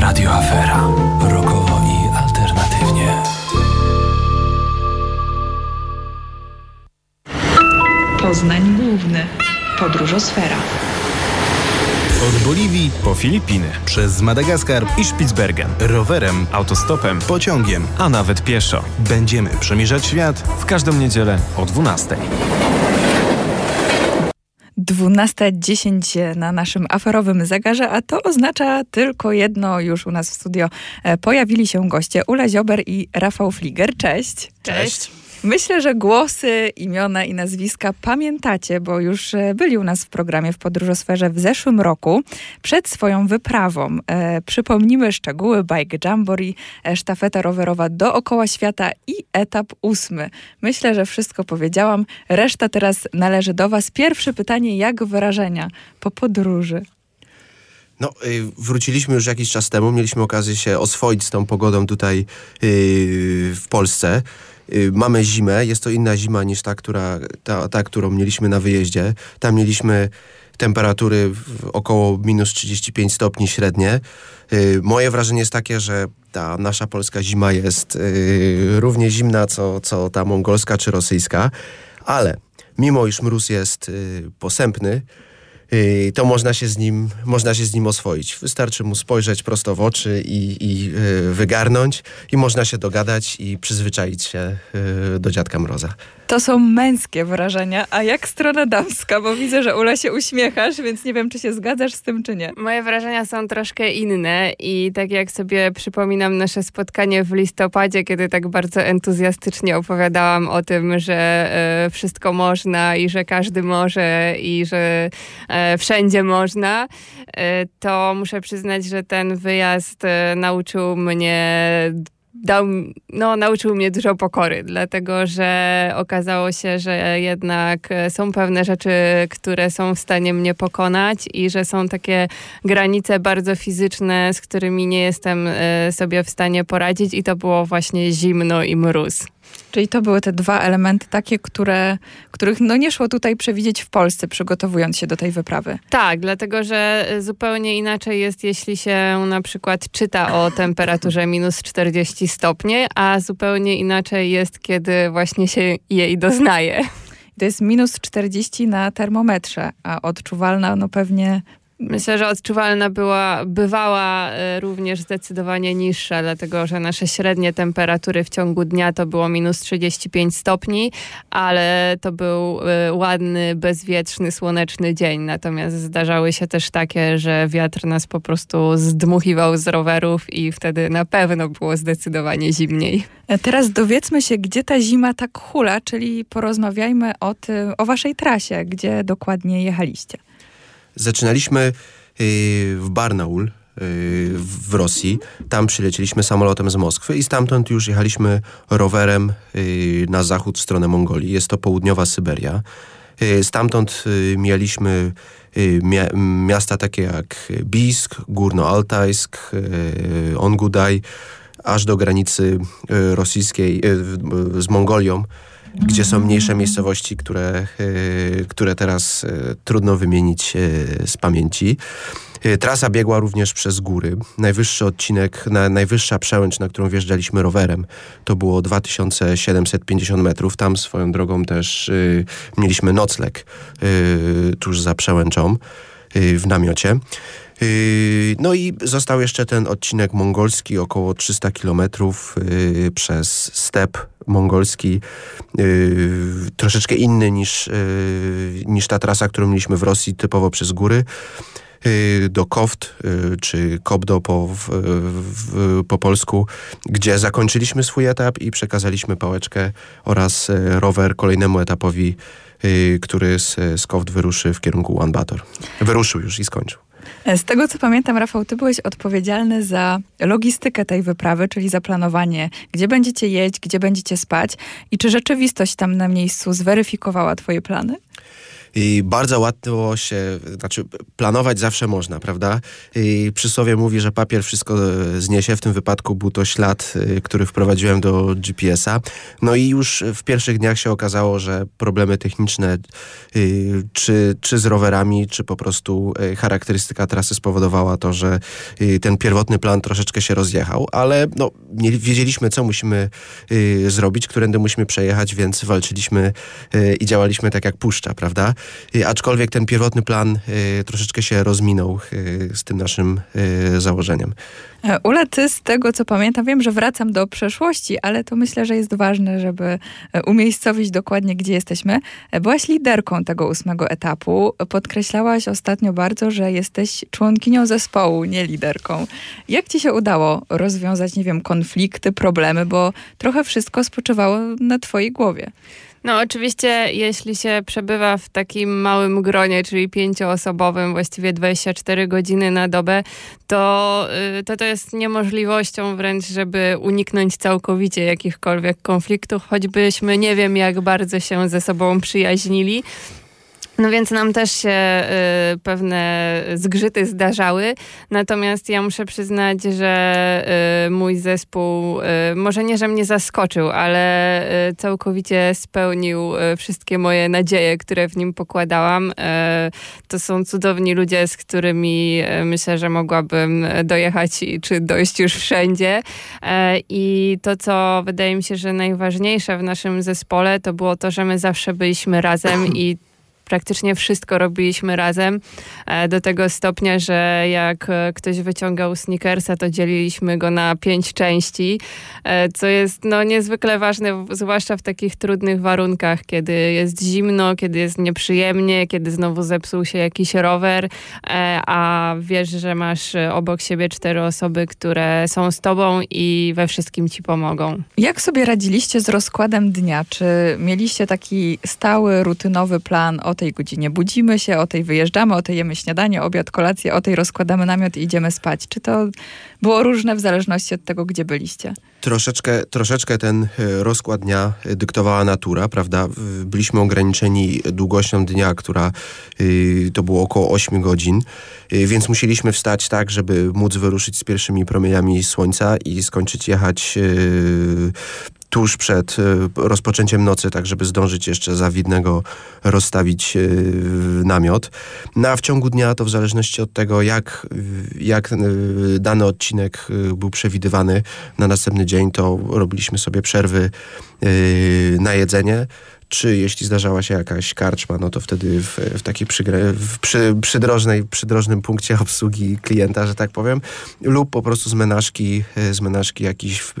Radio Afera. Rokowo i alternatywnie. Poznań Główny. Podróżosfera. Od Boliwii po Filipiny, przez Madagaskar i Spitsbergen, rowerem, autostopem, pociągiem, a nawet pieszo. Będziemy przemierzać świat w każdą niedzielę o 12. 12.10 na naszym aferowym zegarze, a to oznacza tylko jedno. Już u nas w studio e, pojawili się goście Ula Ziober i Rafał Fliger. Cześć. Cześć. Myślę, że głosy, imiona i nazwiska pamiętacie, bo już e, byli u nas w programie w Podróżosferze w zeszłym roku przed swoją wyprawą. E, przypomnimy szczegóły Bike Jamboree, e, sztafeta rowerowa dookoła świata i etap ósmy. Myślę, że wszystko powiedziałam. Reszta teraz należy do Was. Pierwsze pytanie, jak wrażenia po podróży? No, y, wróciliśmy już jakiś czas temu, mieliśmy okazję się oswoić z tą pogodą tutaj y, w Polsce. Y, mamy zimę, jest to inna zima niż ta, która, ta, ta, którą mieliśmy na wyjeździe. Tam mieliśmy temperatury około minus 35 stopni średnie. Y, moje wrażenie jest takie, że ta nasza polska zima jest y, równie zimna, co, co ta mongolska czy rosyjska, ale mimo iż mróz jest posępny, to można się z nim, można się z nim oswoić. Wystarczy mu spojrzeć prosto w oczy i, i y, wygarnąć i można się dogadać i przyzwyczaić się y, do dziadka Mroza. To są męskie wrażenia, a jak strona damska? Bo widzę, że Ula się uśmiechasz, więc nie wiem, czy się zgadzasz z tym, czy nie. Moje wrażenia są troszkę inne i tak jak sobie przypominam nasze spotkanie w listopadzie, kiedy tak bardzo entuzjastycznie opowiadałam o tym, że e, wszystko można i że każdy może i że e, wszędzie można, e, to muszę przyznać, że ten wyjazd e, nauczył mnie dał, no, nauczył mnie dużo pokory, dlatego że okazało się, że jednak są pewne rzeczy, które są w stanie mnie pokonać i że są takie granice bardzo fizyczne, z którymi nie jestem e, sobie w stanie poradzić i to było właśnie zimno i mróz. Czyli to były te dwa elementy takie, które, których no nie szło tutaj przewidzieć w Polsce, przygotowując się do tej wyprawy. Tak, dlatego że zupełnie inaczej jest, jeśli się na przykład czyta o temperaturze minus 40 stopni, a zupełnie inaczej jest, kiedy właśnie się jej doznaje. To jest minus 40 na termometrze, a odczuwalna no pewnie Myślę, że odczuwalna była, bywała e, również zdecydowanie niższa, dlatego że nasze średnie temperatury w ciągu dnia to było minus 35 stopni, ale to był e, ładny, bezwietrzny, słoneczny dzień. Natomiast zdarzały się też takie, że wiatr nas po prostu zdmuchiwał z rowerów i wtedy na pewno było zdecydowanie zimniej. E, teraz dowiedzmy się, gdzie ta zima tak hula, czyli porozmawiajmy o, tym, o waszej trasie, gdzie dokładnie jechaliście. Zaczynaliśmy y, w Barnaul y, w Rosji. Tam przylecieliśmy samolotem z Moskwy i stamtąd już jechaliśmy rowerem y, na zachód w stronę Mongolii. Jest to południowa Syberia. Stamtąd mieliśmy miasta takie jak Bisk, Górno-Altajsk, Ongudaj, aż do granicy rosyjskiej z Mongolią gdzie są mniejsze miejscowości, które, e, które teraz e, trudno wymienić e, z pamięci. Trasa biegła również przez góry. Najwyższy odcinek, na, najwyższa przełęcz, na którą wjeżdżaliśmy rowerem, to było 2750 metrów. Tam swoją drogą też y, mieliśmy nocleg y, tuż za przełęczą y, w namiocie. Yy, no i został jeszcze ten odcinek mongolski, około 300 kilometrów yy, przez step mongolski, yy, troszeczkę inny niż, niż ta trasa, którą mieliśmy w Rosji, typowo przez góry do Koft, czy Kobdo po, w, w, po polsku, gdzie zakończyliśmy swój etap i przekazaliśmy pałeczkę oraz rower kolejnemu etapowi, który z, z Koft wyruszy w kierunku Bator. Wyruszył już i skończył. Z tego co pamiętam, Rafał, ty byłeś odpowiedzialny za logistykę tej wyprawy, czyli za planowanie, gdzie będziecie jeść, gdzie będziecie spać i czy rzeczywistość tam na miejscu zweryfikowała twoje plany? I bardzo łatwo się, znaczy planować zawsze można, prawda? I przysłowie mówi, że papier wszystko zniesie. W tym wypadku był to ślad, y, który wprowadziłem do GPS-a. No i już w pierwszych dniach się okazało, że problemy techniczne, y, czy, czy z rowerami, czy po prostu charakterystyka trasy spowodowała to, że ten pierwotny plan troszeczkę się rozjechał, ale no, nie wiedzieliśmy, co musimy zrobić, którędy musimy przejechać, więc walczyliśmy i działaliśmy tak jak puszcza, prawda? Y, aczkolwiek ten pierwotny plan y, troszeczkę się rozminął y, z tym naszym założeniem. E, Ula, ty z tego co pamiętam, wiem, że wracam do przeszłości, ale to myślę, że jest ważne, żeby e, umiejscowić dokładnie, gdzie jesteśmy. E, Byłaś liderką tego ósmego etapu. Podkreślałaś ostatnio bardzo, że jesteś członkinią zespołu, nie liderką. Jak ci się udało rozwiązać, nie wiem, konflikty, problemy, bo trochę wszystko spoczywało na twojej głowie. No oczywiście, jeśli się przebywa w takim małym gronie, czyli pięcioosobowym, właściwie 24 godziny na dobę, to y, to, to jest niemożliwością wręcz, żeby uniknąć całkowicie jakichkolwiek konfliktów, choćbyśmy nie wiem jak bardzo się ze sobą przyjaźnili. No więc nam też się y, pewne zgrzyty zdarzały, natomiast ja muszę przyznać, że y, mój zespół, y, może nie, że mnie zaskoczył, ale y, całkowicie spełnił y, wszystkie moje nadzieje, które w nim pokładałam. Y, to są cudowni ludzie, z którymi myślę, że mogłabym dojechać i, czy dojść już wszędzie. I to, co wydaje mi się, że najważniejsze w naszym zespole, to było to, że my zawsze byliśmy razem i praktycznie wszystko robiliśmy razem e, do tego stopnia, że jak e, ktoś wyciągał sneakersa, to dzieliliśmy go na pięć części, e, co jest no, niezwykle ważne, zwłaszcza w takich trudnych warunkach, kiedy jest zimno, kiedy jest nieprzyjemnie, kiedy znowu zepsuł się jakiś rower, a wiesz, że masz obok siebie cztery osoby, które są z tobą i we wszystkim ci pomogą. Jak sobie radziliście z rozkładem dnia? Czy mieliście taki stały, rutynowy plan tej godzinie budzimy się, o tej wyjeżdżamy, o tej jemy śniadanie, obiad, kolację, o tej rozkładamy namiot i idziemy spać? Czy to było różne w zależności od tego, gdzie byliście? Troszeczkę, troszeczkę ten e, rozkład dnia e, dyktowała natura, prawda? Byliśmy ograniczeni długością dnia, która y, to było około 8 godzin, więc musieliśmy wstać tak, żeby móc wyruszyć z pierwszymi promieniami słońca i skończyć jechać tuż przed y, rozpoczęciem nocy, tak żeby zdążyć jeszcze za widnego rozstawić y, namiot. No a w ciągu dnia to w zależności od tego, jak, jak y, dany odcinek był przewidywany na następny dzień, to robiliśmy sobie przerwy na jedzenie. Czy jeśli zdarzała się jakaś karczma, no to wtedy w, w takiej przygre, w przy, przydrożnej, przydrożnym punkcie obsługi klienta, że tak powiem, lub po prostu z menażki, z menażki jakiś w,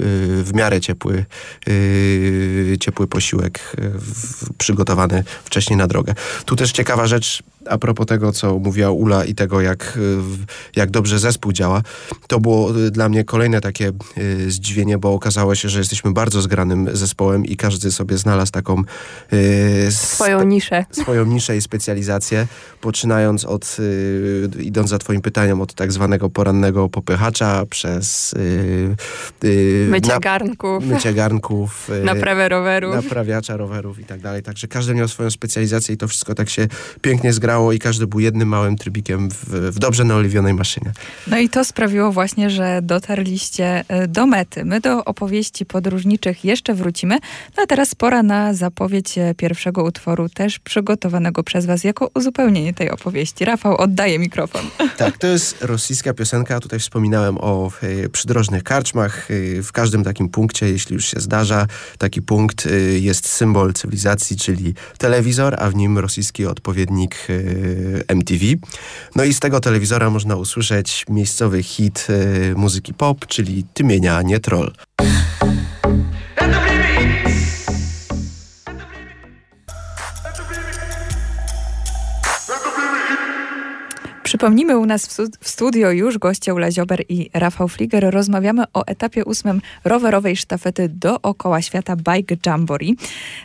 w miarę ciepły, y, ciepły posiłek y, w, przygotowany wcześniej na drogę. Tu też ciekawa rzecz a propos tego, co mówiła Ula i tego, jak, y, jak dobrze zespół działa, to było y, dla mnie kolejne takie y, zdziwienie, bo okazało się, że jesteśmy bardzo zgranym zespołem i każdy sobie znalazł taką Swoją niszę. swoją niszę i specjalizację, poczynając od, idąc za twoim pytaniem, od tak zwanego porannego popychacza przez Mycie na- garnków, mycie garnków, naprawę rowerów. naprawiacza rowerów i tak dalej. Także każdy miał swoją specjalizację i to wszystko tak się pięknie zgrało i każdy był jednym małym trybikiem w, w dobrze naoliwionej maszynie. No i to sprawiło właśnie, że dotarliście e, do mety. My do opowieści podróżniczych jeszcze wrócimy, no a teraz pora na zapowiedź e, pierwszego utworu, też przygotowanego przez was jako uzupełnienie tej opowieści. Rafał, oddaję mikrofon. Tak, to jest rosyjska piosenka. Tutaj wspominałem o e, przydrożnych karczmach. W każdym takim punkcie, jeśli już się zdarza, taki punkt jest symbol cywilizacji, czyli telewizor, a w nim rosyjski odpowiednik MTV. No i z tego telewizora można usłyszeć miejscowy hit e, muzyki pop, czyli Tymienia, nie troll. Przypomnijmy, u nas w, stu- w studio już goście Ula Ziober i Rafał Fliger. Rozmawiamy o etapie ósmym rowerowej sztafety dookoła świata Bike Jamboree.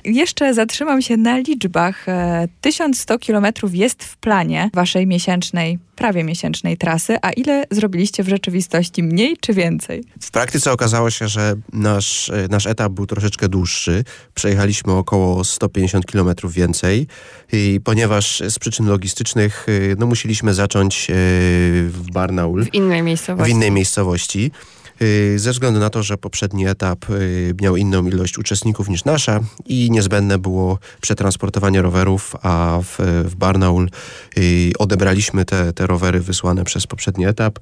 Jeszcze zatrzymam się na liczbach. E, 1100 kilometrów jest w planie waszej miesięcznej, prawie miesięcznej trasy, a ile zrobiliście w rzeczywistości? Mniej czy więcej? W praktyce okazało się, że nasz, e, nasz etap był troszeczkę dłuższy. Przejechaliśmy około 150 km więcej i ponieważ z przyczyn logistycznych e, no, musieliśmy zacząć e, w Barnaul, W innej w miejscowości. innej miejscowości. e, Ze względu na to, że poprzedni etap e, miał inną ilość uczestników niż nasza i niezbędne było przetransportowanie rowerów, a w, w Barnaul odebraliśmy te, te rowery wysłane przez poprzedni etap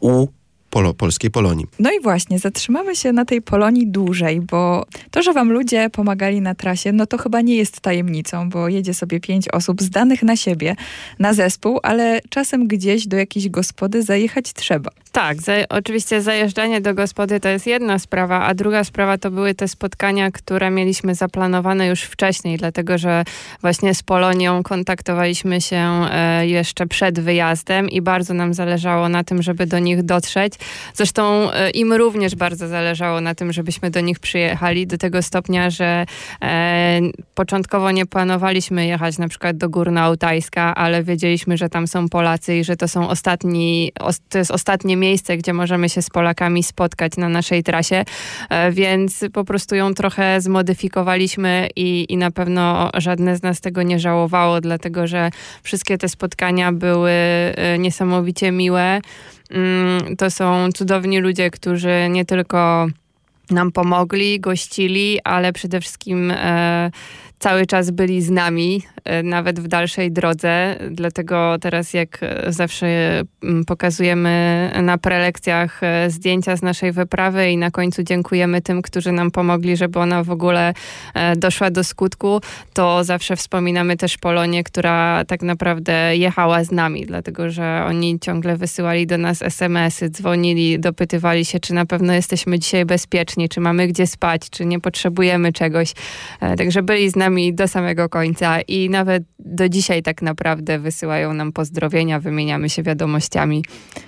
u polo, polskiej Polonii. No i właśnie, zatrzymamy się na tej Polonii dłużej, bo to, że wam ludzie pomagali na trasie, no to chyba nie jest tajemnicą, bo jedzie sobie pięć osób zdanych na siebie, na zespół, ale czasem gdzieś do jakiejś gospody zajechać trzeba. Tak, za, oczywiście zajeżdżanie do gospody to jest jedna sprawa, a druga sprawa to były te spotkania, które mieliśmy zaplanowane już wcześniej, dlatego że właśnie z Polonią kontaktowaliśmy się e, jeszcze przed wyjazdem i bardzo nam zależało na tym, żeby do nich dotrzeć. Zresztą e, im również bardzo zależało na tym, żebyśmy do nich przyjechali do tego stopnia, że e, początkowo nie planowaliśmy jechać na przykład do Górna Altajska, ale wiedzieliśmy, że tam są Polacy i że to są ostatni, os, to jest ostatnie miejsce, gdzie możemy się z Polakami spotkać na naszej trasie, e, więc po prostu ją trochę zmodyfikowaliśmy i, i na pewno żadne z nas tego nie żałowało, dlatego że wszystkie te spotkania były e, niesamowicie miłe. Mm, To są cudowni ludzie, którzy nie tylko nam pomogli, gościli, ale przede wszystkim e, cały czas byli z nami, nawet w dalszej drodze. Dlatego teraz, jak e, zawsze mm, pokazujemy na prelekcjach e, zdjęcia z naszej wyprawy i na końcu dziękujemy tym, którzy nam pomogli, żeby ona w ogóle e, doszła do skutku, to zawsze wspominamy też Polonię, która tak naprawdę jechała z nami, dlatego że oni ciągle wysyłali do nas SMS-y, dzwonili, dopytywali się, czy na pewno jesteśmy dzisiaj bezpieczni, czy mamy gdzie spać, czy nie potrzebujemy czegoś. E, Także byli z nami do samego końca i nawet do dzisiaj tak naprawdę wysyłają nam pozdrowienia, wymieniamy się wiadomościami.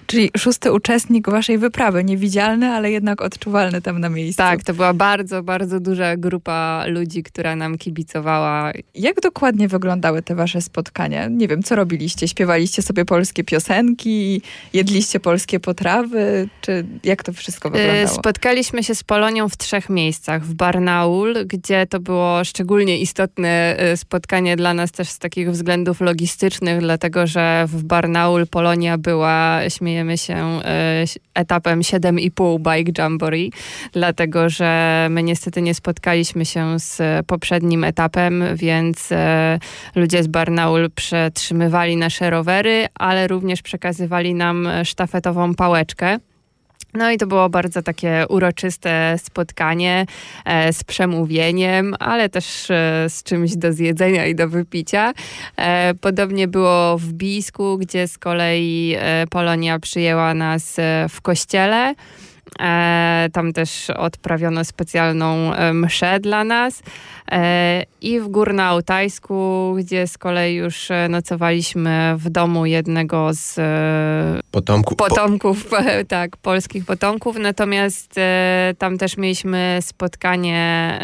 Czyli szósty uczestnik waszej wyprawy, niewidzialny, ale jednak odczuwalny tam na miejscu. Tak, to była bardzo, bardzo duża grupa ludzi, która nam kibicowała. Jak dokładnie wyglądały te wasze spotkania? Nie wiem, co robiliście? Śpiewaliście sobie polskie piosenki, jedliście polskie potrawy, czy jak to wszystko Y, wyglądało? Spotkaliśmy się z Polonią w trzech miejscach. W Barnaul, gdzie to było szczególnie istotne y, spotkanie dla nas też z takich względów logistycznych, dlatego że w Barnaul Polonia była, śmiejemy się, y, etapem 7,5 Bike Jamboree, dlatego że my niestety nie spotkaliśmy się z poprzednim etapem, więc e, ludzie z Barnaul przetrzymywali nasze rowery, ale również przekazywali nam sztafetową pałeczkę. No i to było bardzo takie uroczyste spotkanie e, z przemówieniem, ale też e, z czymś do zjedzenia i do wypicia. E, podobnie było w Bisku, gdzie z kolei e, Polonia przyjęła nas e, w kościele. E, tam też odprawiono specjalną e, mszę dla nas. E, I w Górnoaltajsku, gdzie z kolei już nocowaliśmy w domu jednego z Potomku, po, potomków, tak, polskich potomków. Natomiast tam też mieliśmy spotkanie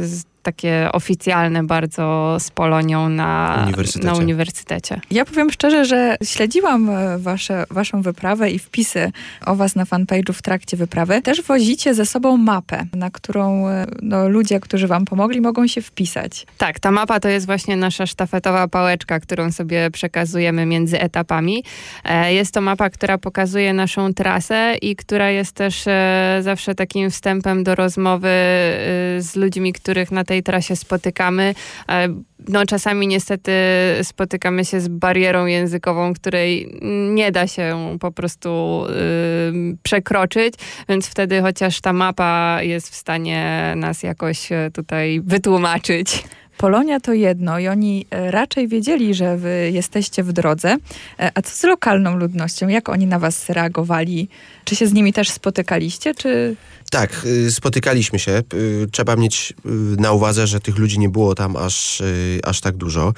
z, takie oficjalne bardzo z Polonią na Uniwersytecie. na uniwersytecie. Ja powiem szczerze, że śledziłam e, wasze, waszą wyprawę i wpisy o was na fanpage'u w trakcie wyprawy. Też wozicie ze sobą mapę, na którą e, no, ludzie, którzy wam pomogli, mogą się wpisać. Tak, ta mapa to jest właśnie nasza sztafetowa pałeczka, którą sobie przekazujemy między etapami. E, Jest to mapa, która pokazuje naszą trasę i która jest też zawsze takim wstępem do rozmowy z ludźmi, których na tej trasie spotykamy. E, No czasami niestety spotykamy się z barierą językową, której nie da się po prostu y, przekroczyć, więc wtedy chociaż ta mapa jest w stanie nas jakoś e, tutaj wytłumaczyć. Polonia to jedno i oni e, raczej wiedzieli, że wy jesteście w drodze. A co z lokalną ludnością? Jak oni na was reagowali? Czy się z nimi też spotykaliście, czy... Tak, y, spotykaliśmy się. Y, Trzeba mieć y, na uwadze, że tych ludzi nie było tam aż, aż tak dużo.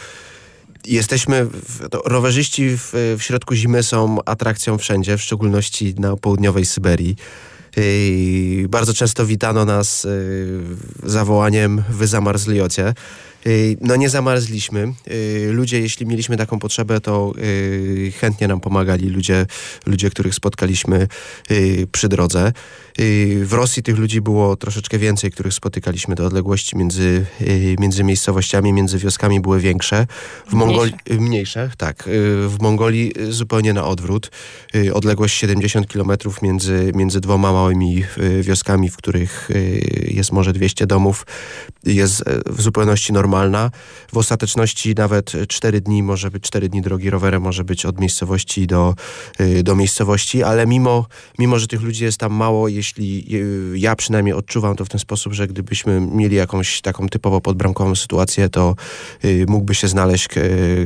jesteśmy, w, rowerzyści w, w środku zimy są atrakcją wszędzie, w szczególności na południowej Syberii. Bardzo często witano nas zawołaniem wy zamarzliocie. Yy, No nie zamarzliśmy. Yy, Ludzie, jeśli mieliśmy taką potrzebę, to yy, chętnie nam pomagali ludzie, ludzie których spotkaliśmy przy drodze. W Rosji tych ludzi było troszeczkę więcej, których spotykaliśmy. Te odległości między, między miejscowościami, między wioskami były większe. W Mongolii mniejsze, tak. W Mongolii zupełnie na odwrót. Odległość 70 km między, między dwoma małymi wioskami, w których jest może 200 domów, jest w zupełności normalna. W ostateczności nawet 4 dni, może być 4 dni drogi rowerem, może być od miejscowości do, yy, do miejscowości, ale mimo, mimo, że tych ludzi jest tam mało, jeśli yy, ja przynajmniej odczuwam to w ten sposób, że gdybyśmy mieli jakąś taką typowo podbramkową sytuację, to yy, mógłby się znaleźć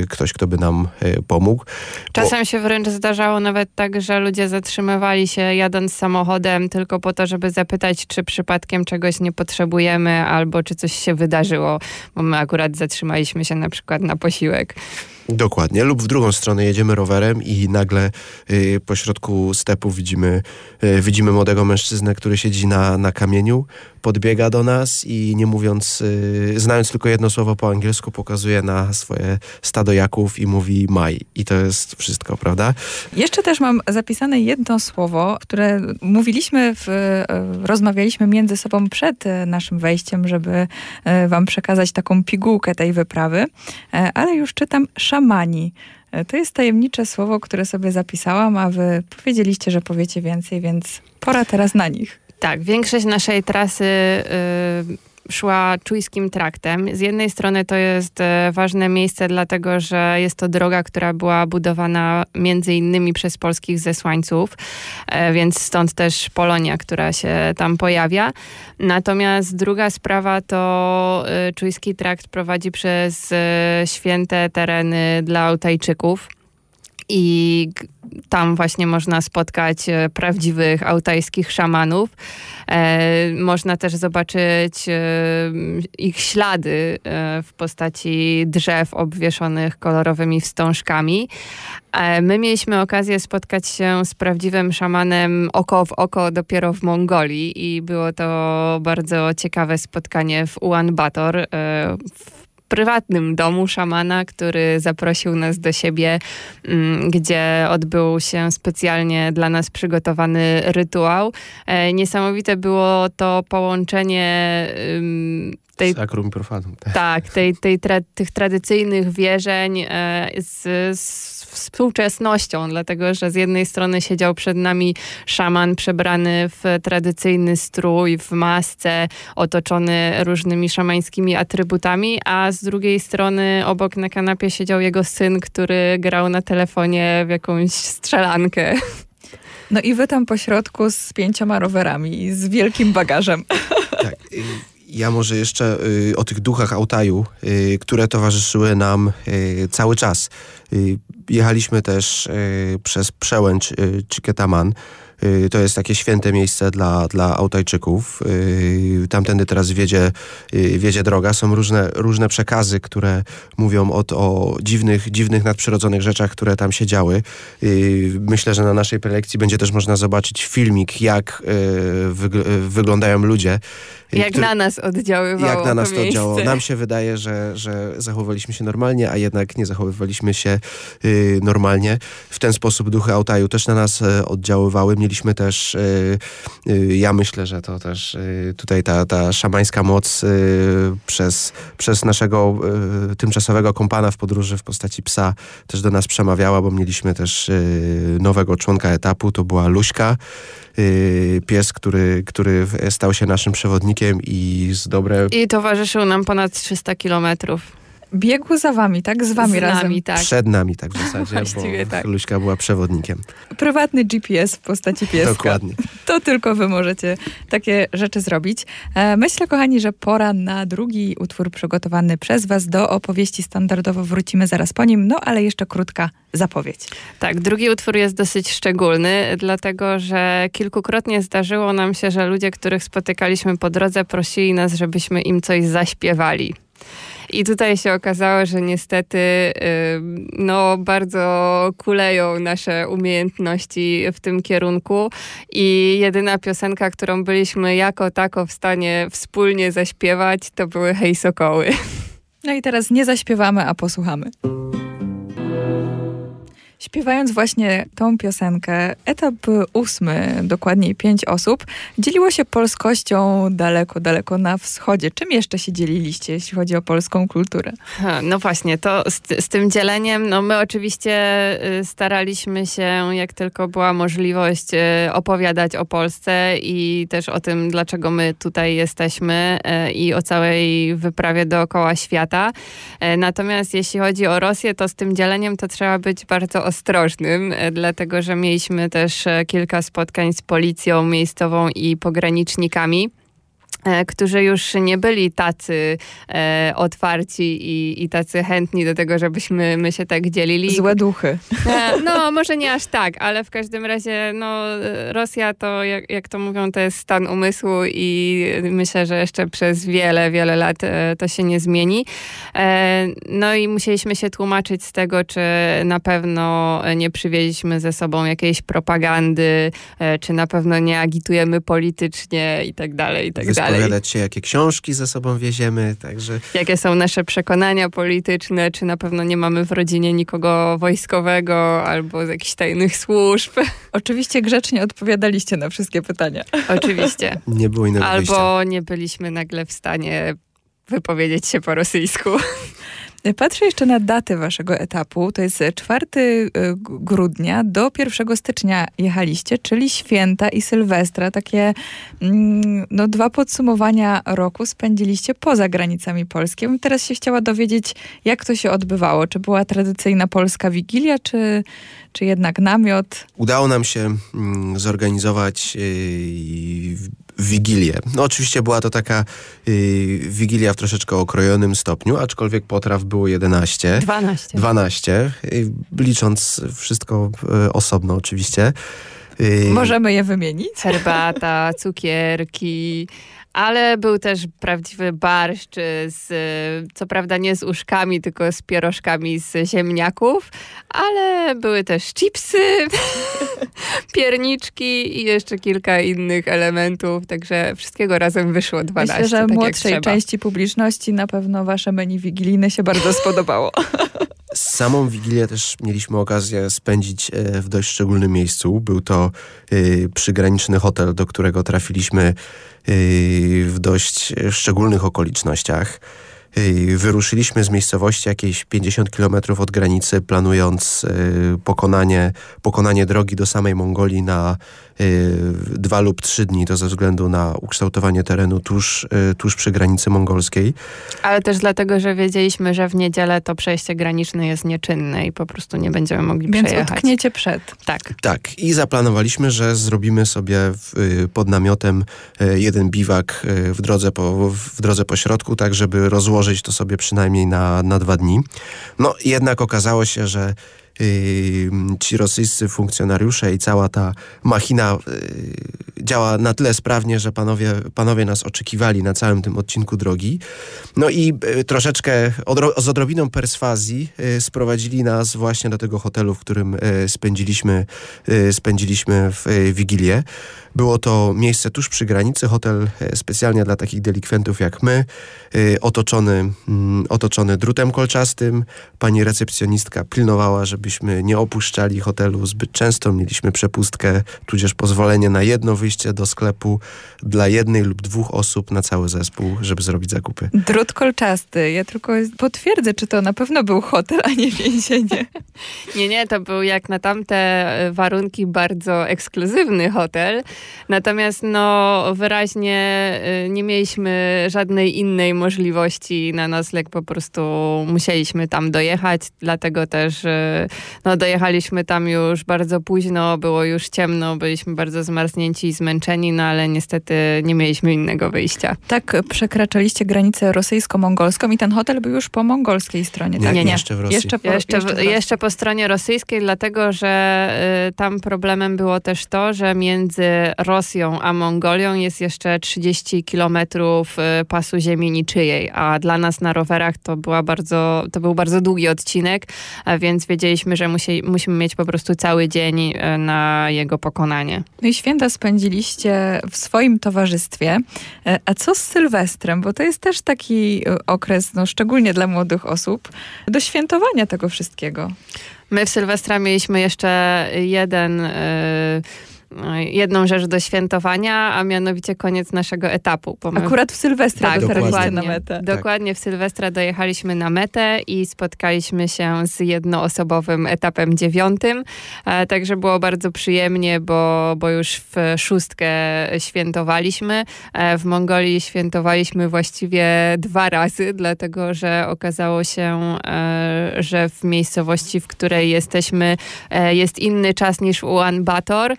ktoś, kto by nam pomógł. Czasem się wręcz zdarzało nawet tak, że ludzie zatrzymywali się jadąc samochodem tylko po to, żeby zapytać, czy przypadkiem czegoś nie potrzebujemy albo czy coś się wydarzyło, bo akurat zatrzymaliśmy się na przykład na posiłek. Dokładnie. Lub w drugą stronę jedziemy rowerem i nagle y, po środku stepu widzimy, y, widzimy młodego mężczyznę, który siedzi na, na kamieniu, podbiega do nas i nie mówiąc, y, znając tylko jedno słowo po angielsku, pokazuje na swoje stado jaków i mówi maj. I to jest wszystko, prawda? Jeszcze też mam zapisane jedno słowo, które mówiliśmy, w, e, rozmawialiśmy między sobą przed e, naszym wejściem, żeby e, wam przekazać taką pigułkę tej wyprawy, ale już czytam szamani. E, To jest tajemnicze słowo, które sobie zapisałam, a wy powiedzieliście, że powiecie więcej, więc pora teraz na nich. Tak, większość naszej trasy y, szła czujskim traktem. Z jednej strony to jest e, ważne miejsce, dlatego że jest to droga, która była budowana między innymi przez polskich zesłańców, e, więc stąd też Polonia, która się tam pojawia. Natomiast druga sprawa to y, czujski trakt prowadzi przez e, święte tereny dla Altajczyków. I tam właśnie można spotkać e, prawdziwych autajskich szamanów. E, można też zobaczyć e, ich ślady w postaci drzew obwieszonych kolorowymi wstążkami. My mieliśmy okazję spotkać się z prawdziwym szamanem oko w oko dopiero w Mongolii i było to bardzo ciekawe spotkanie w Ulaanbaatar, e, w prywatnym domu szamana, który zaprosił nas do siebie, mm, gdzie odbył się specjalnie dla nas przygotowany rytuał. E, Niesamowite było to połączenie tej Sakrum i profanum. Tak. tak, tej, tej tra tych tradycyjnych wierzeń e, z, z współczesnością, dlatego że z jednej strony siedział przed nami szaman przebrany w tradycyjny strój, w masce, otoczony różnymi szamańskimi atrybutami, a z drugiej strony obok na kanapie siedział jego syn, który grał na telefonie w jakąś strzelankę. No i wy tam po środku z pięcioma rowerami i z wielkim bagażem. Tak. Ja może jeszcze y, o tych duchach Altaju, y, które towarzyszyły nam y, cały czas. Y, Jechaliśmy też y, przez przełęcz y. Y, To jest takie święte miejsce dla, dla Altajczyków. Y, Tamtędy teraz wiedzie, y, wiedzie droga. Są różne, różne przekazy, które mówią o, o dziwnych, dziwnych nadprzyrodzonych rzeczach, które tam się działy. Myślę, że na naszej prelekcji będzie też można zobaczyć filmik, jak wygl- wyglądają ludzie. Jak który- na nas oddziaływało jak na nas to to. Nam się wydaje, że, że zachowywaliśmy się normalnie, a jednak nie zachowywaliśmy się normalnie. W ten sposób duchy Altaju też na nas oddziaływały. Mieliśmy też, y, y, ja myślę, że to też y, tutaj ta, ta szamańska moc przez, przez naszego tymczasowego kompana w podróży w postaci psa też do nas przemawiała, bo mieliśmy też nowego członka etapu, to była Luśka. Pies, który, który stał się naszym przewodnikiem i z dobre I towarzyszył nam ponad 300 kilometrów. Biegł za wami, tak? Z wami z razem. nami, tak. Przed nami tak w zasadzie, Właściwie bo tak. Luśka była przewodnikiem. Prywatny GPS w postaci pieska. Dokładnie. To tylko wy możecie takie rzeczy zrobić. E, Myślę, kochani, że pora na drugi utwór przygotowany przez was. Do opowieści standardowo wrócimy zaraz po nim, no ale jeszcze krótka zapowiedź. Tak, drugi utwór jest dosyć szczególny, dlatego że kilkukrotnie zdarzyło nam się, że ludzie, których spotykaliśmy po drodze, prosili nas, żebyśmy im coś zaśpiewali. I tutaj się okazało, że niestety no, bardzo kuleją nasze umiejętności w tym kierunku i jedyna piosenka, którą byliśmy jako tako w stanie wspólnie zaśpiewać, to były Hej Sokoły. No i teraz nie zaśpiewamy, a posłuchamy. Śpiewając właśnie tą piosenkę, etap ósmy, dokładniej pięć osób, dzieliło się polskością daleko, daleko na wschodzie. Czym jeszcze się dzieliliście, jeśli chodzi o polską kulturę? No właśnie, to z, z tym dzieleniem, no my oczywiście y, staraliśmy się, jak tylko była możliwość, y, opowiadać o Polsce i też o tym, dlaczego my tutaj jesteśmy y, i o całej wyprawie dookoła świata. E, Natomiast jeśli chodzi o Rosję, to z tym dzieleniem to trzeba być bardzo ostrożnym, e, dlatego że mieliśmy też e, kilka spotkań z policją miejscową i pogranicznikami którzy już nie byli tacy e, otwarci i, i tacy chętni do tego, żebyśmy my się tak dzielili. Złe duchy. E, No, może nie aż tak, ale w każdym razie no, e, Rosja to, jak, jak to mówią, to jest stan umysłu i myślę, że jeszcze przez wiele, wiele lat e, to się nie zmieni. E, No i musieliśmy się tłumaczyć z tego, czy na pewno nie przywieźliśmy ze sobą jakiejś propagandy, e, czy na pewno nie agitujemy politycznie i tak dalej, i tak dalej. Wyspowiadać się, jakie książki ze sobą wieziemy, także Jakie są nasze przekonania polityczne, czy na pewno nie mamy w rodzinie nikogo wojskowego albo z jakichś tajnych służb. Oczywiście grzecznie odpowiadaliście na wszystkie pytania. Oczywiście. nie było innego wyjścia. Albo nie byliśmy nagle w stanie wypowiedzieć się po rosyjsku. Patrzę jeszcze na datę waszego etapu. To jest 4 y, grudnia do 1 stycznia jechaliście, czyli święta i Sylwestra. Takie mm, no, dwa podsumowania roku spędziliście poza granicami Polski. Teraz się chciała dowiedzieć, jak to się odbywało. Czy była tradycyjna polska wigilia, czy, czy jednak namiot? Udało nam się mm, zorganizować yy, wigilię. No oczywiście była to taka yy, wigilia w troszeczkę okrojonym stopniu, aczkolwiek potraw było 11. 12. 12, yy, licząc wszystko yy, osobno oczywiście. Yy, Możemy je wymienić? Herbata, cukierki, ale był też prawdziwy barszcz z, co prawda nie z uszkami, tylko z pierożkami z ziemniaków, ale były też chipsy, pierniczki i jeszcze kilka innych elementów, także wszystkiego razem wyszło 12. Myślę, że tak młodszej części publiczności na pewno wasze menu wigilijne się bardzo spodobało. Samą Wigilię też mieliśmy okazję spędzić e, w dość szczególnym miejscu. Był to e, przygraniczny hotel, do którego trafiliśmy w dość szczególnych okolicznościach. Wyruszyliśmy z miejscowości jakieś 50 km od granicy, planując e, pokonanie, pokonanie drogi do samej Mongolii na e, dwa lub trzy dni, to ze względu na ukształtowanie terenu tuż, e, tuż przy granicy mongolskiej. Ale też dlatego, że wiedzieliśmy, że w niedzielę to przejście graniczne jest nieczynne i po prostu nie będziemy mogli Więc przejechać. utkniecie przed. Tak. Tak, i zaplanowaliśmy, że zrobimy sobie w, y, pod namiotem y, jeden biwak y, w drodze po, w drodze po środku, tak żeby rozłożyć to sobie przynajmniej na, na dwa dni. No jednak okazało się, że ci rosyjscy funkcjonariusze i cała ta machina y, działa na tyle sprawnie, że panowie, panowie nas oczekiwali na całym tym odcinku drogi. No i y, troszeczkę z odrobiną perswazji y, sprowadzili nas właśnie do tego hotelu, w którym spędziliśmy, spędziliśmy w Wigilię. Było to miejsce tuż przy granicy, hotel specjalnie dla takich delikwentów jak my, otoczony, mm, otoczony drutem kolczastym. Pani recepcjonistka pilnowała, żebyśmy nie opuszczali hotelu zbyt często. Mieliśmy przepustkę, tudzież pozwolenie na jedno wyjście do sklepu dla jednej lub dwóch osób na cały zespół, żeby zrobić zakupy. Drut kolczasty. Ja tylko potwierdzę, czy to na pewno był hotel, a nie więzienie. Nie, nie, to był jak na tamte e, warunki bardzo ekskluzywny hotel. Natomiast no wyraźnie e, nie mieliśmy żadnej innej możliwości na nocleg, po prostu musieliśmy tam dojechać, dlatego też no, dojechaliśmy tam już bardzo późno, było już ciemno, byliśmy bardzo zmarznięci i zmęczeni, no ale niestety nie mieliśmy innego wyjścia. Tak przekraczaliście granicę rosyjsko-mongolską i ten hotel był już po mongolskiej stronie, Nie, tak? nie, nie. jeszcze w Rosji. Jeszcze po, Jeszcze, w, jeszcze po stronie rosyjskiej, dlatego że y, tam problemem było też to, że między Rosją a Mongolią jest jeszcze 30 kilometrów y, pasu ziemi niczyjej, a dla nas na rowerach to, była bardzo, to był bardzo długi odcinek, więc wiedzieliśmy, że musi, musimy mieć po prostu cały dzień y, na jego pokonanie. No i święta spędziliście w swoim towarzystwie. E, A co z Sylwestrem? Bo to jest też taki e, okres, no, szczególnie dla młodych osób, do świętowania tego wszystkiego. My w Sylwestra mieliśmy jeszcze jeden, y, y, jedną rzecz do świętowania, a mianowicie koniec naszego etapu. Akurat w Sylwestra Tak, dotarliście na metę. Dokładnie w Sylwestra dojechaliśmy na metę i spotkaliśmy się z jednoosobowym etapem dziewiątym. E, także było bardzo przyjemnie, bo, bo już w szóstkę świętowaliśmy. E, w Mongolii świętowaliśmy właściwie dwa razy, dlatego że okazało się, e, że w miejscowości, w której jesteśmy, jest inny czas niż Ulan Bator.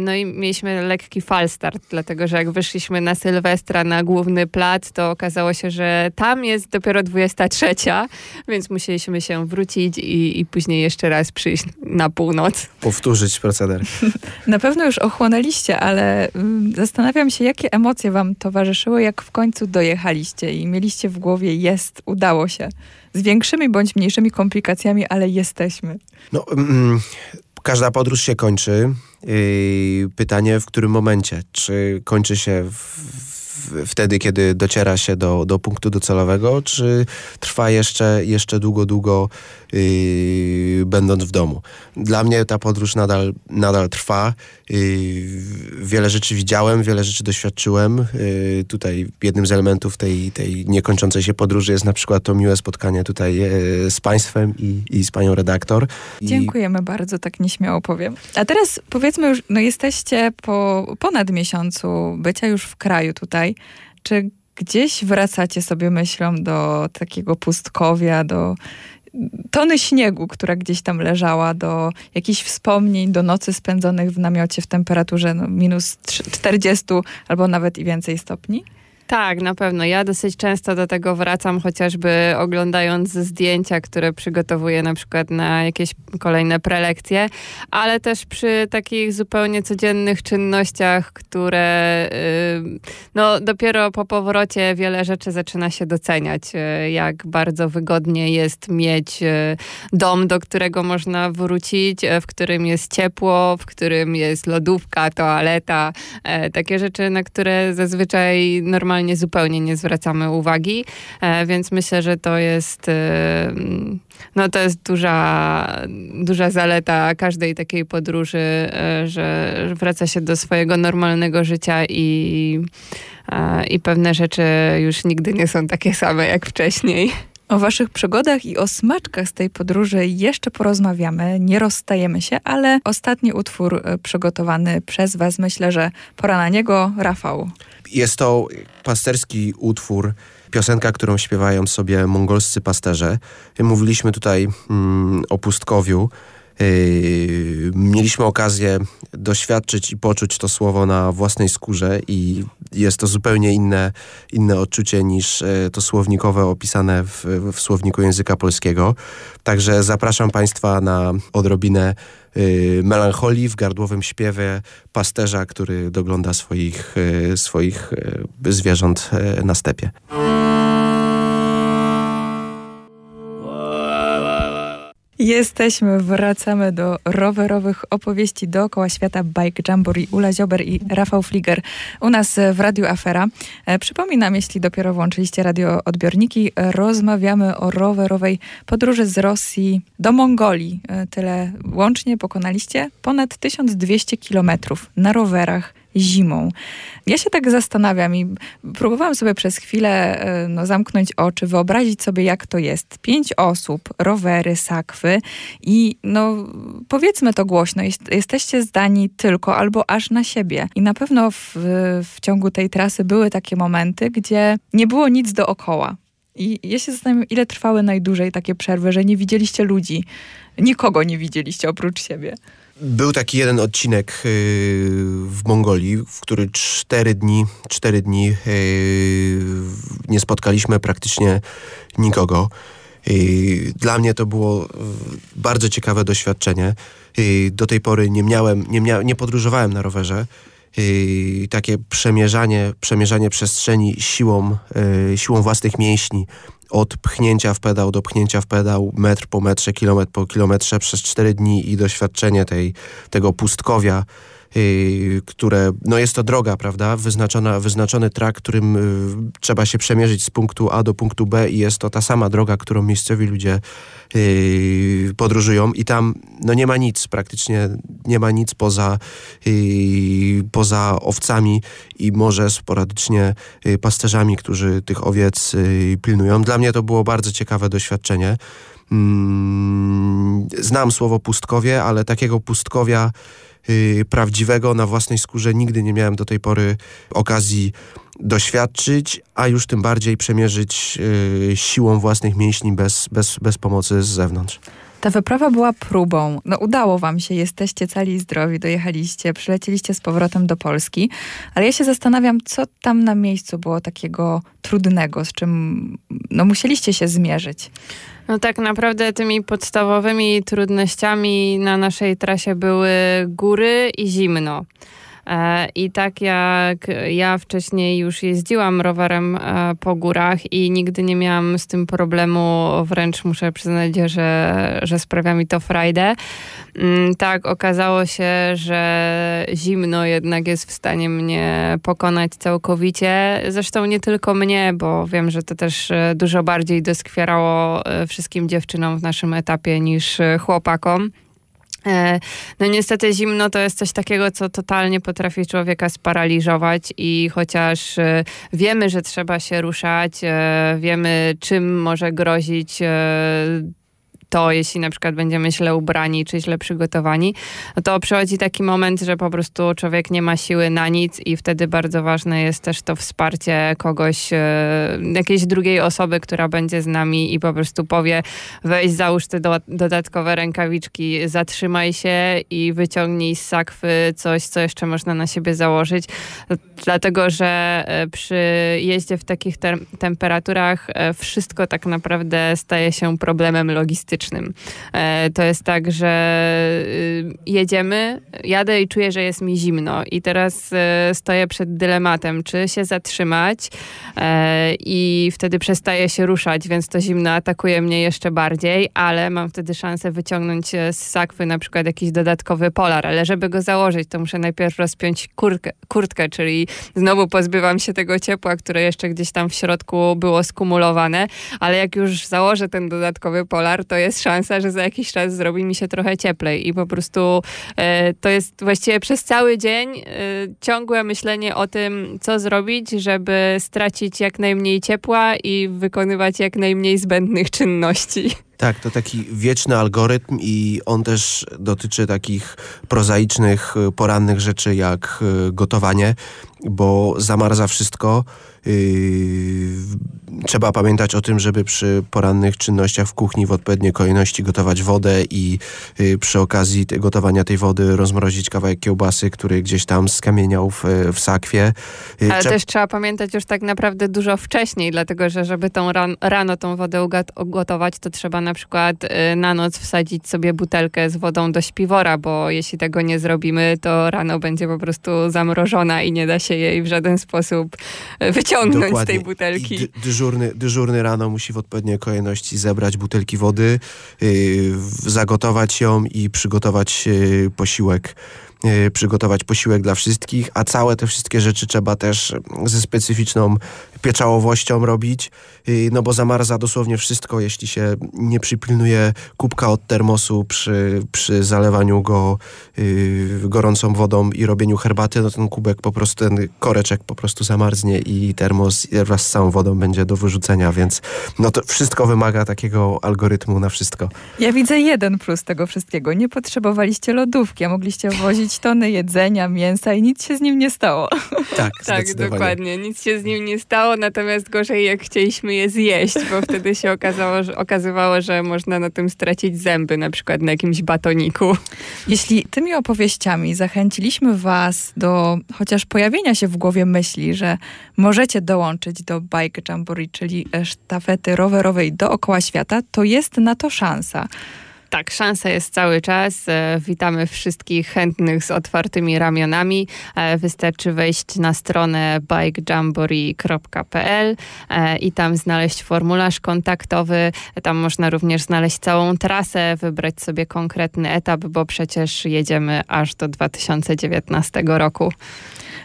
No i mieliśmy lekki falstart, dlatego że jak wyszliśmy na Sylwestra na główny plac, to okazało się, że tam jest dopiero 23, więc musieliśmy się wrócić i, i później jeszcze raz przyjść na północ. Powtórzyć proceder. Na pewno już ochłonęliście, ale mm, zastanawiam się, jakie emocje wam towarzyszyły, jak w końcu dojechaliście i mieliście w głowie jest, udało się. Z większymi bądź mniejszymi komplikacjami, ale jesteśmy. No, mm, każda podróż się kończy. Pytanie, w którym momencie? Czy kończy się w, wtedy, kiedy dociera się do, do punktu docelowego, czy trwa jeszcze, jeszcze długo, długo yy, będąc w domu? Dla mnie ta podróż nadal, nadal trwa. Yy, wiele rzeczy widziałem, wiele rzeczy doświadczyłem. Yy, tutaj jednym z elementów tej, tej niekończącej się podróży jest na przykład to miłe spotkanie tutaj yy, z Państwem i, i z Panią redaktor. Dziękujemy bardzo, tak nieśmiało powiem. A teraz powiedzmy już, no jesteście po ponad miesiącu bycia już w kraju tutaj. Czy gdzieś wracacie sobie myślą do takiego pustkowia, do tony śniegu, która gdzieś tam leżała, do jakichś wspomnień, do nocy spędzonych w namiocie w temperaturze no, minus trzy- 40 albo nawet i więcej stopni? Tak, na pewno. Ja dosyć często do tego wracam, chociażby oglądając zdjęcia, które przygotowuję na przykład na jakieś kolejne prelekcje, ale też przy takich zupełnie codziennych czynnościach, które y, no, dopiero po powrocie wiele rzeczy zaczyna się doceniać. y, Jak bardzo wygodnie jest mieć y, dom, do którego można wrócić, w którym jest ciepło, w którym jest lodówka, toaleta, takie rzeczy, na które zazwyczaj normalnie zupełnie nie zwracamy uwagi, e, więc myślę, że to jest e, no to jest duża, duża zaleta każdej takiej podróży, e, że wraca się do swojego normalnego życia i, i pewne rzeczy już nigdy nie są takie same jak wcześniej. O waszych przygodach i o smaczkach z tej podróży jeszcze porozmawiamy. Nie rozstajemy się, ale ostatni utwór e, przygotowany przez was, myślę, że pora na niego. Rafał. Jest to pasterski utwór, piosenka, którą śpiewają sobie mongolscy pasterze. Mówiliśmy tutaj mm, o pustkowiu. Yy, mieliśmy okazję doświadczyć i poczuć to słowo na własnej skórze i jest to zupełnie inne, inne odczucie niż e, to słownikowe opisane w, w słowniku języka polskiego. Także zapraszam Państwa na odrobinę yy, melancholii w gardłowym śpiewie pasterza, który dogląda swoich, yy, swoich zwierząt na stepie. Jesteśmy, wracamy do rowerowych opowieści dookoła świata Bike Jamboree. Ula Ziober i Rafał Fliger u nas w Radiu Afera. E, Przypominam, jeśli dopiero włączyliście radioodbiorniki, rozmawiamy o rowerowej podróży z Rosji do Mongolii. E, Tyle łącznie pokonaliście ponad 1200 kilometrów na rowerach zimą. Ja się tak zastanawiam i próbowałam sobie przez chwilę e, no, zamknąć oczy, wyobrazić sobie, jak to jest. Pięć osób, rowery, sakwy i no powiedzmy to głośno, jest, jesteście zdani tylko albo aż na siebie. I na pewno w, w ciągu tej trasy były takie momenty, gdzie nie było nic dookoła. I ja się zastanawiam, ile trwały najdłużej takie przerwy, że nie widzieliście ludzi. Nikogo nie widzieliście oprócz siebie. Był taki jeden odcinek yy, w Mongolii, w który cztery dni, cztery dni yy, nie spotkaliśmy praktycznie nikogo. Yy, Dla mnie to było bardzo ciekawe doświadczenie. Do tej pory nie miałem, nie, mia, nie podróżowałem na rowerze. Yy, Takie przemierzanie, przemierzanie przestrzeni siłą, siłą własnych mięśni, od pchnięcia w pedał do pchnięcia w pedał, metr po metrze, kilometr po kilometrze przez cztery dni i doświadczenie tej, tego pustkowia, które, no jest to droga, prawda, wyznaczona, wyznaczony trak, którym yy, trzeba się przemierzyć z punktu A do punktu B i jest to ta sama droga, którą miejscowi ludzie yy, podróżują i tam no nie ma nic, praktycznie nie ma nic poza, poza owcami i może sporadycznie pasterzami, którzy tych owiec pilnują. Dla mnie to było bardzo ciekawe doświadczenie. Mm, Znam słowo pustkowie, ale takiego pustkowia prawdziwego na własnej skórze nigdy nie miałem do tej pory okazji doświadczyć, a już tym bardziej przemierzyć yy, siłą własnych mięśni bez, bez, bez pomocy z zewnątrz. Ta wyprawa była próbą. No udało wam się, jesteście cali i zdrowi, dojechaliście, przylecieliście z powrotem do Polski, ale ja się zastanawiam, co tam na miejscu było takiego trudnego, z czym no, musieliście się zmierzyć. No tak naprawdę tymi podstawowymi trudnościami na naszej trasie były góry i zimno. E, I tak jak ja wcześniej już jeździłam rowerem e, po górach i nigdy nie miałam z tym problemu, wręcz muszę przyznać, że, że sprawia mi to frajdę. Mm, Tak, okazało się, że zimno jednak jest w stanie mnie pokonać całkowicie. Zresztą nie tylko mnie, bo wiem, że to też e, dużo bardziej doskwierało wszystkim dziewczynom w naszym etapie niż chłopakom. E, No niestety zimno to jest coś takiego, co totalnie potrafi człowieka sparaliżować i chociaż e, wiemy, że trzeba się ruszać, e, wiemy czym może grozić to, jeśli na przykład będziemy źle ubrani czy źle przygotowani, to przychodzi taki moment, że po prostu człowiek nie ma siły na nic i wtedy bardzo ważne jest też to wsparcie kogoś, e, jakiejś drugiej osoby, która będzie z nami i po prostu powie weź załóż te do, dodatkowe rękawiczki, zatrzymaj się i wyciągnij z sakwy coś, co jeszcze można na siebie założyć. Dlatego, że e, przy jeździe w takich temperaturach e, wszystko tak naprawdę staje się problemem logistycznym. E, To jest tak, że y, jedziemy, jadę i czuję, że jest mi zimno. I teraz e, stoję przed dylematem, czy się zatrzymać e, i wtedy przestaję się ruszać, więc to zimno atakuje mnie jeszcze bardziej, ale mam wtedy szansę wyciągnąć z sakwy na przykład jakiś dodatkowy polar, ale żeby go założyć, to muszę najpierw rozpiąć kurtkę, kurtkę czyli znowu pozbywam się tego ciepła, które jeszcze gdzieś tam w środku było skumulowane, ale jak już założę ten dodatkowy polar, to jest szansa, że za jakiś czas zrobi mi się trochę cieplej i po prostu e, to jest właściwie przez cały dzień e, ciągłe myślenie o tym, co zrobić, żeby stracić jak najmniej ciepła i wykonywać jak najmniej zbędnych czynności. Tak, to taki wieczny algorytm i on też dotyczy takich prozaicznych, y, porannych rzeczy jak y, gotowanie, bo zamarza wszystko. Yy, trzeba pamiętać o tym, żeby przy porannych czynnościach w kuchni w odpowiedniej kolejności gotować wodę i yy, przy okazji gotowania tej wody rozmrozić kawałek kiełbasy, który gdzieś tam skamieniał w, w sakwie. Yy, Ale też trzeba pamiętać już tak naprawdę dużo wcześniej, dlatego że żeby tą ran, rano tą wodę ugotować, to trzeba na przykład y, na noc wsadzić sobie butelkę z wodą do śpiwora, bo jeśli tego nie zrobimy, to rano będzie po prostu zamrożona i nie da się jej w żaden sposób y, wyciągnąć z Dokładnie. tej butelki. I dyżurny, dyżurny rano musi w odpowiedniej kolejności zebrać butelki wody, yy, zagotować ją i przygotować yy, posiłek. yy, Przygotować posiłek dla wszystkich, a całe te wszystkie rzeczy trzeba też ze specyficzną pieczałowością robić, yy, no bo zamarza dosłownie wszystko, jeśli się nie przypilnuje kubka od termosu przy, przy zalewaniu go yy, gorącą wodą i robieniu herbaty, no ten kubek po prostu, ten koreczek po prostu zamarznie i termos wraz z całą wodą będzie do wyrzucenia, więc no to wszystko wymaga takiego algorytmu na wszystko. Ja widzę jeden plus tego wszystkiego. Nie potrzebowaliście lodówki, a mogliście wozić tony jedzenia, mięsa i nic się z nim nie stało. Tak, Tak, dokładnie. Nic się z nim nie stało natomiast gorzej jak chcieliśmy je zjeść, bo wtedy się okazało, że, okazywało, że można na tym stracić zęby, na przykład na jakimś batoniku. Jeśli tymi opowieściami zachęciliśmy Was do chociaż pojawienia się w głowie myśli, że możecie dołączyć do Bike Jamboree, czyli sztafety rowerowej dookoła świata, to jest na to szansa. Tak, szansa jest cały czas. E, witamy wszystkich chętnych z otwartymi ramionami. E, wystarczy wejść na stronę bikejamboree.pl e, i tam znaleźć formularz kontaktowy. Tam można również znaleźć całą trasę, wybrać sobie konkretny etap, bo przecież jedziemy aż do 2019 roku.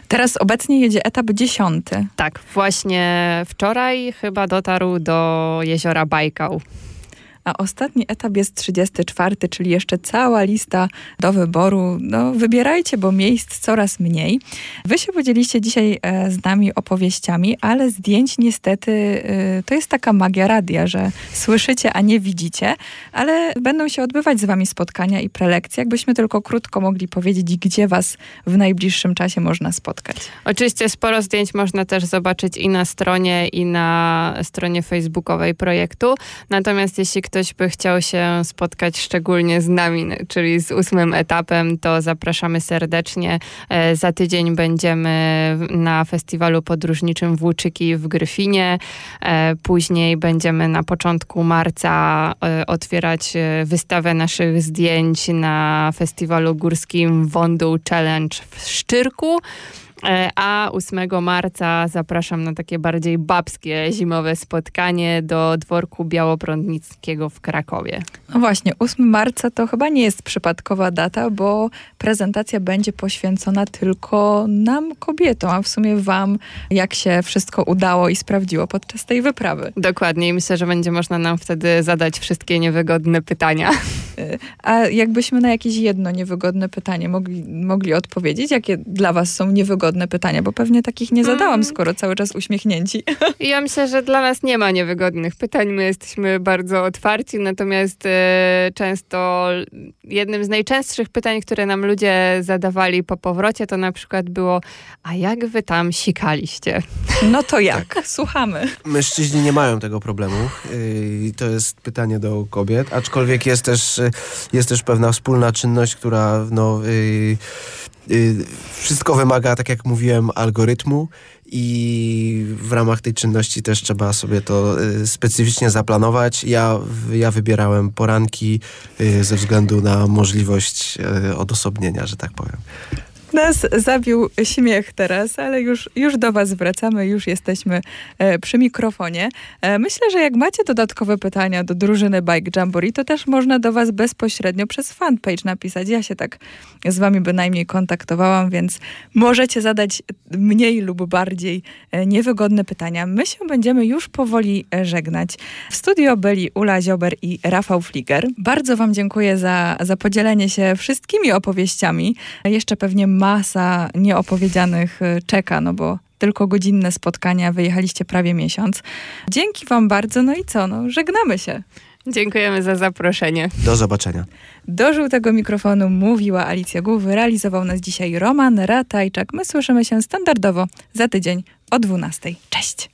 Teraz obecnie jedzie etap dziesiąty. Tak, właśnie wczoraj chyba dotarł do jeziora Bajkał a ostatni etap jest 34, czyli jeszcze cała lista do wyboru. No, wybierajcie, bo miejsc coraz mniej. Wy się podzieliście dzisiaj e, z nami opowieściami, ale zdjęć niestety e, to jest taka magia radia, że słyszycie, a nie widzicie, ale będą się odbywać z wami spotkania i prelekcje. Jakbyśmy tylko krótko mogli powiedzieć, gdzie was w najbliższym czasie można spotkać. Oczywiście sporo zdjęć można też zobaczyć i na stronie, i na stronie facebookowej projektu. Natomiast jeśli ktoś ktoś by chciał się spotkać szczególnie z nami, czyli z ósmym etapem, to zapraszamy serdecznie. E, za tydzień będziemy na festiwalu podróżniczym Włóczyki w Gryfinie. E, później będziemy na początku marca e, otwierać wystawę naszych zdjęć na festiwalu górskim Wądół Challenge w Szczyrku. E, a 8 marca zapraszam na takie bardziej babskie zimowe spotkanie do dworku Białoprądnickiego w Krakowie. No właśnie, 8 marca to chyba nie jest przypadkowa data, bo prezentacja będzie poświęcona tylko nam, kobietom, a w sumie wam, jak się wszystko udało i sprawdziło podczas tej wyprawy. Dokładnie i myślę, że będzie można nam wtedy zadać wszystkie niewygodne pytania. E, a jakbyśmy na jakieś jedno niewygodne pytanie mogli, mogli odpowiedzieć, jakie dla was są niewygodne niewygodne pytania, bo pewnie takich nie zadałam, mm. skoro cały czas uśmiechnięci. Ja myślę, że dla nas nie ma niewygodnych pytań. My jesteśmy bardzo otwarci, natomiast e, często jednym z najczęstszych pytań, które nam ludzie zadawali po powrocie, to na przykład było, a jak wy tam sikaliście? No to jak? Tak. Słuchamy. Mężczyźni nie mają tego problemu. Yy, to jest pytanie do kobiet, aczkolwiek jest też, jest też pewna wspólna czynność, która no, yy, Y, wszystko wymaga, tak jak mówiłem, algorytmu i w ramach tej czynności też trzeba sobie to y, specyficznie zaplanować. Ja, ja wybierałem poranki y, ze względu na możliwość odosobnienia, że tak powiem. Nas zabił śmiech teraz, ale już, już do Was wracamy, już jesteśmy e, przy mikrofonie. E, myślę, że jak macie dodatkowe pytania do drużyny Bike Jamboree, to też można do Was bezpośrednio przez fanpage napisać. Ja się tak z Wami bynajmniej kontaktowałam, więc możecie zadać mniej lub bardziej e, niewygodne pytania. My się będziemy już powoli żegnać. W studio byli Ula Ziober i Rafał Fliger. Bardzo Wam dziękuję za, za podzielenie się wszystkimi opowieściami. Jeszcze pewnie masa nieopowiedzianych y, czeka, no bo tylko godzinne spotkania, wyjechaliście prawie miesiąc. Dzięki Wam bardzo, no i co, no żegnamy się. Dziękujemy za zaproszenie. Do zobaczenia. Do żółtego mikrofonu mówiła Alicja Głów, realizował nas dzisiaj Roman Ratajczak. My słyszymy się standardowo za tydzień o 12. Cześć!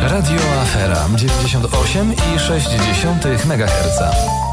Radio Afera 98,6 MHz.